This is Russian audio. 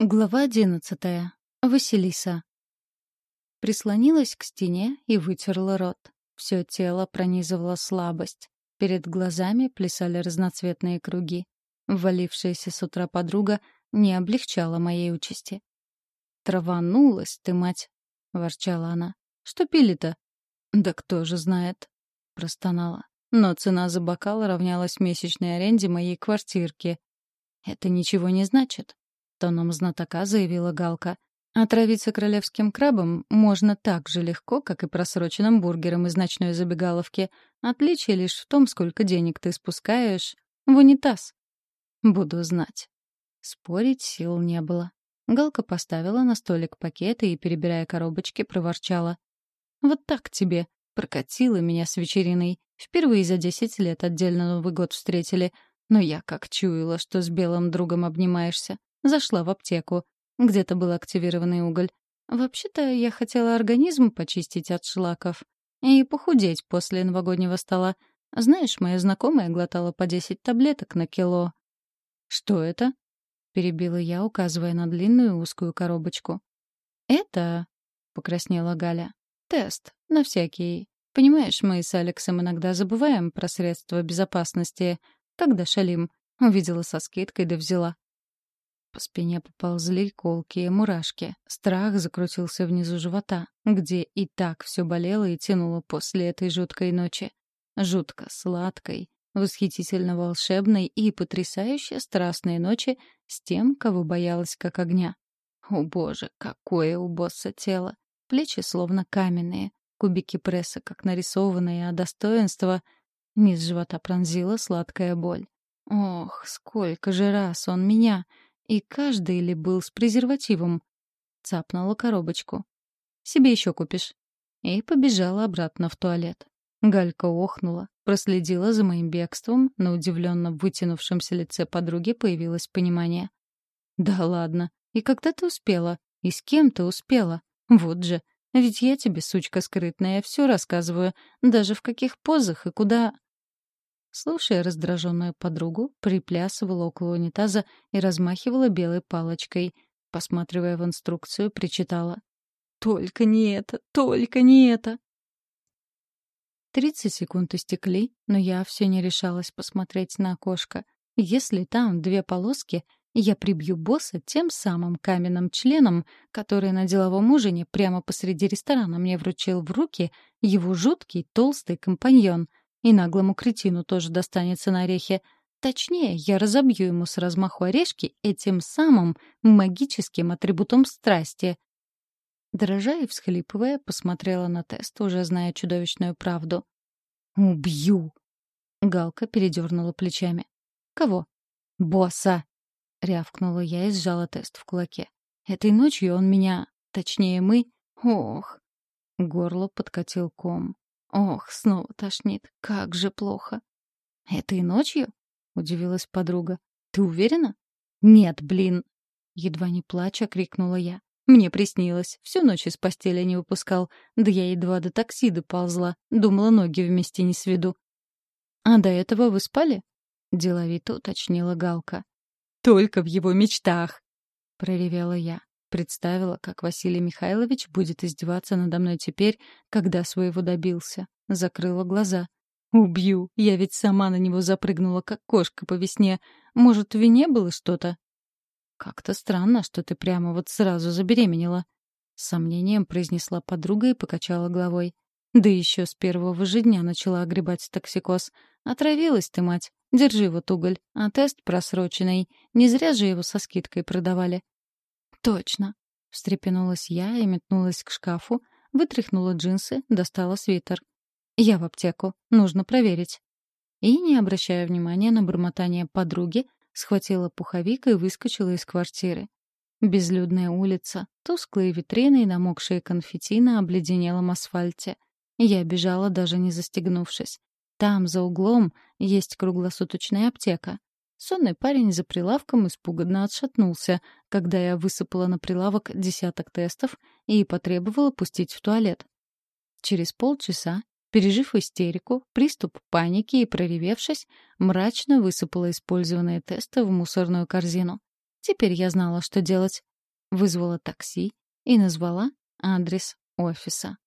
Глава одиннадцатая. Василиса. Прислонилась к стене и вытерла рот. Все тело пронизывала слабость. Перед глазами плясали разноцветные круги. Ввалившаяся с утра подруга не облегчала моей участи. «Траванулась ты, мать!» — ворчала она. «Что пили-то?» «Да кто же знает!» — простонала. Но цена за бокал равнялась месячной аренде моей квартирки. «Это ничего не значит», — тоном знатока заявила Галка. «Отравиться королевским крабом можно так же легко, как и просроченным бургером из ночной забегаловки. Отличие лишь в том, сколько денег ты спускаешь в унитаз». «Буду знать». Спорить сил не было. Галка поставила на столик пакеты и, перебирая коробочки, проворчала. «Вот так тебе. Прокатила меня с вечериной. Впервые за десять лет отдельно Новый год встретили. Но я как чуяла, что с белым другом обнимаешься. Зашла в аптеку. Где-то был активированный уголь. Вообще-то я хотела организм почистить от шлаков. И похудеть после новогоднего стола. Знаешь, моя знакомая глотала по 10 таблеток на кило. «Что это?» — перебила я, указывая на длинную узкую коробочку. «Это...» — покраснела Галя. «Тест. На всякий. Понимаешь, мы с Алексом иногда забываем про средства безопасности. Тогда шалим. Увидела со скидкой, да взяла. По спине поползли колкие мурашки. Страх закрутился внизу живота, где и так все болело и тянуло после этой жуткой ночи. Жутко сладкой, восхитительно волшебной и потрясающе страстной ночи с тем, кого боялась как огня. О боже, какое у босса тело! Плечи словно каменные, кубики пресса как нарисованные, а достоинство... Низ живота пронзила сладкая боль. Ох, сколько же раз он меня... И каждый ли был с презервативом? Цапнула коробочку. «Себе еще купишь». И побежала обратно в туалет. Галька охнула, проследила за моим бегством, на удивленно вытянувшемся лице подруги появилось понимание. «Да ладно. И когда ты успела? И с кем ты успела? Вот же. Ведь я тебе, сучка скрытная, все рассказываю, даже в каких позах и куда...» Слушая раздраженную подругу, приплясывала около унитаза и размахивала белой палочкой. Посматривая в инструкцию, причитала. «Только не это! Только не это!» Тридцать секунд истекли, но я все не решалась посмотреть на окошко. Если там две полоски, я прибью босса тем самым каменным членом, который на деловом ужине прямо посреди ресторана мне вручил в руки его жуткий толстый компаньон — и наглому кретину тоже достанется на орехи. Точнее, я разобью ему с размаху орешки этим самым магическим атрибутом страсти. Дрожа и всхлипывая, посмотрела на тест, уже зная чудовищную правду. «Убью!» Галка передернула плечами. «Кого?» «Босса!» — рявкнула я и сжала тест в кулаке. «Этой ночью он меня... Точнее, мы... Ох!» Горло подкатил ком. Ох, снова тошнит. Как же плохо. «Этой ночью?» — удивилась подруга. «Ты уверена?» «Нет, блин!» Едва не плача, крикнула я. Мне приснилось. Всю ночь из постели не выпускал. Да я едва до такси доползла. Думала, ноги вместе не сведу. «А до этого вы спали?» — деловито уточнила Галка. «Только в его мечтах!» — проревела я. Представила, как Василий Михайлович будет издеваться надо мной теперь, когда своего добился. Закрыла глаза. «Убью! Я ведь сама на него запрыгнула, как кошка по весне. Может, в вине было что-то?» «Как-то странно, что ты прямо вот сразу забеременела», — с сомнением произнесла подруга и покачала головой. «Да еще с первого же дня начала огребать токсикоз. Отравилась ты, мать. Держи вот уголь. А тест просроченный. Не зря же его со скидкой продавали. «Точно!» — встрепенулась я и метнулась к шкафу, вытряхнула джинсы, достала свитер. «Я в аптеку. Нужно проверить». И, не обращая внимания на бормотание подруги, схватила пуховик и выскочила из квартиры. Безлюдная улица, тусклые витрины и намокшие конфетти на обледенелом асфальте. Я бежала, даже не застегнувшись. Там, за углом, есть круглосуточная аптека. Сонный парень за прилавком испуганно отшатнулся, когда я высыпала на прилавок десяток тестов и потребовала пустить в туалет. Через полчаса, пережив истерику, приступ паники и проревевшись, мрачно высыпала использованные тесты в мусорную корзину. Теперь я знала, что делать. Вызвала такси и назвала адрес офиса.